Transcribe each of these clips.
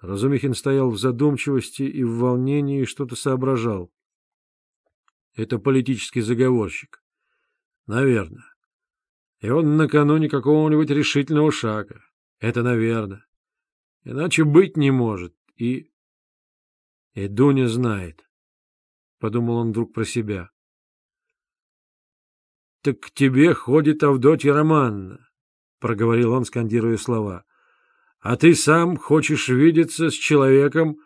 Разумихин стоял в задумчивости и в волнении что-то соображал. Это политический заговорщик. Наверное. И он накануне какого-нибудь решительного шага. Это наверное. Иначе быть не может. И... И Дуня знает. Подумал он вдруг про себя. — Так к тебе ходит Авдотья Романна, — проговорил он, скандируя слова. — А ты сам хочешь видеться с человеком,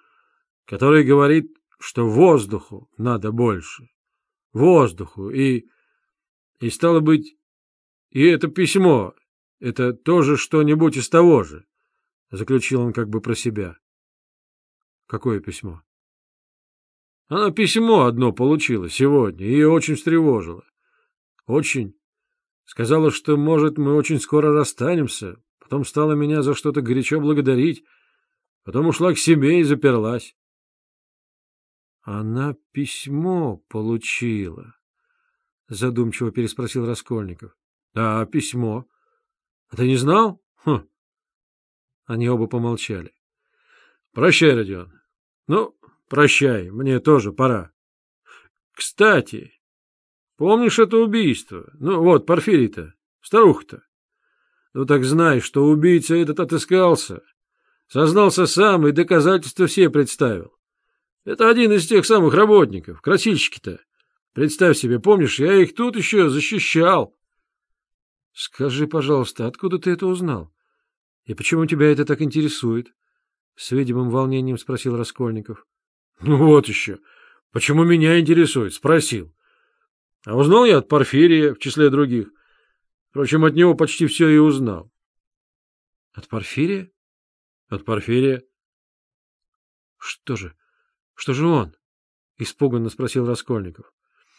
который говорит, что воздуху надо больше. Воздуху. И... И, стало быть, и это письмо, это тоже что-нибудь из того же, — заключил он как бы про себя. — Какое письмо? — Она письмо одно получила сегодня, ее очень встревожило. — Очень. Сказала, что, может, мы очень скоро расстанемся, потом стала меня за что-то горячо благодарить, потом ушла к себе и заперлась. — Она письмо получила, — задумчиво переспросил Раскольников. — Да, письмо. — А ты не знал? Хм. Они оба помолчали. — Прощай, Родион. Ну, прощай, мне тоже пора. Кстати, помнишь это убийство? Ну, вот, Порфирий-то, старуха-то. Ну, так знай, что убийца этот отыскался. Сознался сам и доказательства все представил. Это один из тех самых работников, красильщики-то. Представь себе, помнишь, я их тут еще защищал. — Скажи, пожалуйста, откуда ты это узнал? И почему тебя это так интересует? — с видимым волнением спросил Раскольников. — Ну вот еще. Почему меня интересует? — спросил. А узнал я от Порфирия, в числе других. Впрочем, от него почти все и узнал. — От Порфирия? — От Порфирия. — Что же? Что же он? — испуганно спросил Раскольников.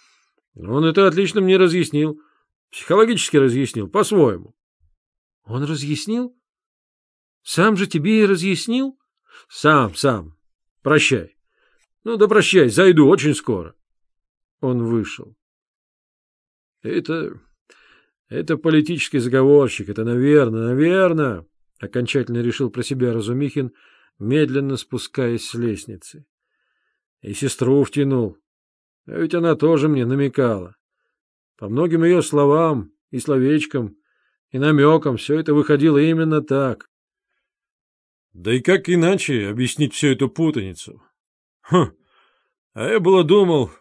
— Он это отлично мне разъяснил. — Психологически разъяснил, по-своему. — Он разъяснил? Сам же тебе и разъяснил? — Сам, сам. Прощай. Ну да прощай, зайду очень скоро. Он вышел. — Это... это политический заговорщик, это наверное, наверное, — окончательно решил про себя Разумихин, медленно спускаясь с лестницы. И сестру втянул. А ведь она тоже мне намекала. По многим ее словам и словечкам, и намекам все это выходило именно так. Да и как иначе объяснить всю эту путаницу? Хм, а я было думал...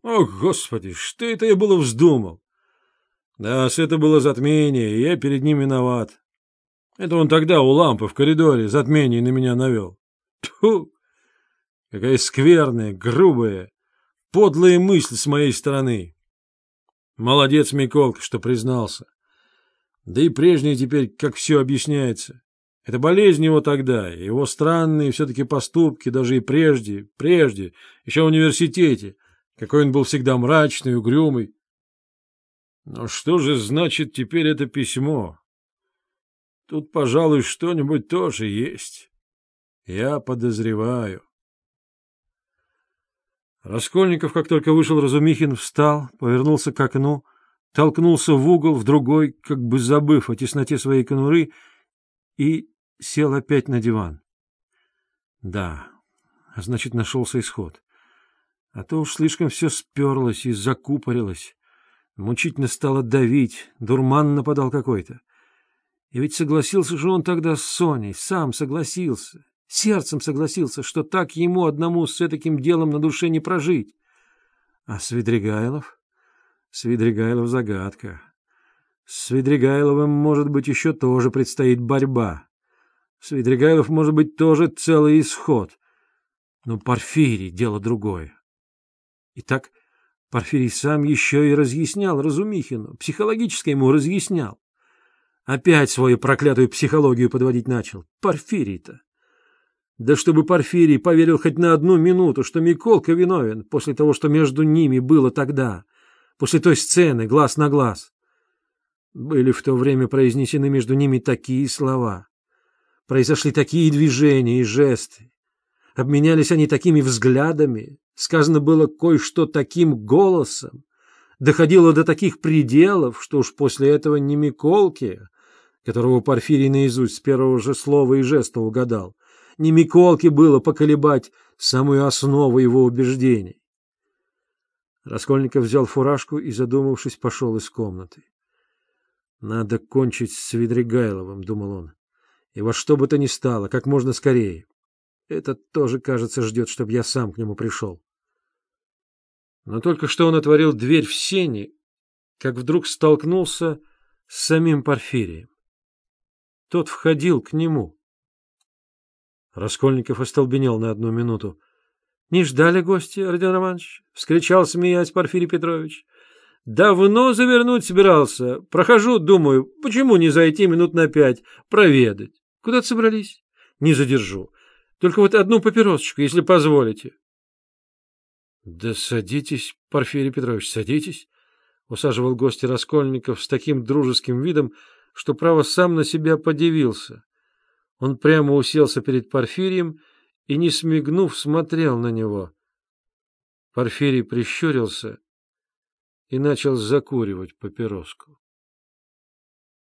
О, Господи, что это я было вздумал? Да, с это было затмение, и я перед ним виноват. Это он тогда у лампы в коридоре затмение на меня навел. Тьфу! Какая скверная, грубая, подлая мысль с моей стороны. Молодец, Миколка, что признался. Да и прежнее теперь, как все объясняется. Это болезнь его тогда, его странные все-таки поступки, даже и прежде, прежде, еще в университете, какой он был всегда мрачный, угрюмый. Но что же значит теперь это письмо? Тут, пожалуй, что-нибудь тоже есть. Я подозреваю. Раскольников, как только вышел Разумихин, встал, повернулся к окну, толкнулся в угол, в другой, как бы забыв о тесноте своей конуры, и сел опять на диван. Да, значит, нашелся исход. А то уж слишком все сперлось и закупорилось. Мучительно стало давить, дурман нападал какой-то. И ведь согласился же он тогда с Соней, сам согласился. Сердцем согласился, что так ему одному с таким делом на душе не прожить. А Свидригайлов? Свидригайлов — загадка. С Свидригайловым, может быть, еще тоже предстоит борьба. Свидригайлов, может быть, тоже целый исход. Но Порфирий — дело другое. Итак, Порфирий сам еще и разъяснял Разумихину, психологически ему разъяснял. Опять свою проклятую психологию подводить начал. Порфирий-то. Да чтобы Порфирий поверил хоть на одну минуту, что Миколка виновен после того, что между ними было тогда, после той сцены, глаз на глаз. Были в то время произнесены между ними такие слова. Произошли такие движения и жесты. Обменялись они такими взглядами. Сказано было кое-что таким голосом. Доходило до таких пределов, что уж после этого не Миколки, которого Порфирий наизусть с первого же слова и жеста угадал, не Миколке было поколебать самую основу его убеждений. Раскольников взял фуражку и, задумавшись, пошел из комнаты. «Надо кончить с Свидригайловым», — думал он, — «и во что бы то ни стало, как можно скорее. Этот тоже, кажется, ждет, чтобы я сам к нему пришел». Но только что он отворил дверь в сени, как вдруг столкнулся с самим Порфирием. Тот входил к нему. Раскольников остолбенел на одну минуту. — Не ждали гости, Родион Романович? — вскричал, смеясь Порфирий Петрович. — Давно завернуть собирался. Прохожу, думаю, почему не зайти минут на пять, проведать. Куда-то собрались? Не задержу. Только вот одну папиросочку, если позволите. — Да садитесь, Порфирий Петрович, садитесь, — усаживал гости Раскольников с таким дружеским видом, что, право, сам на себя подивился. Он прямо уселся перед Порфирием и, не смигнув, смотрел на него. Порфирий прищурился и начал закуривать папироску.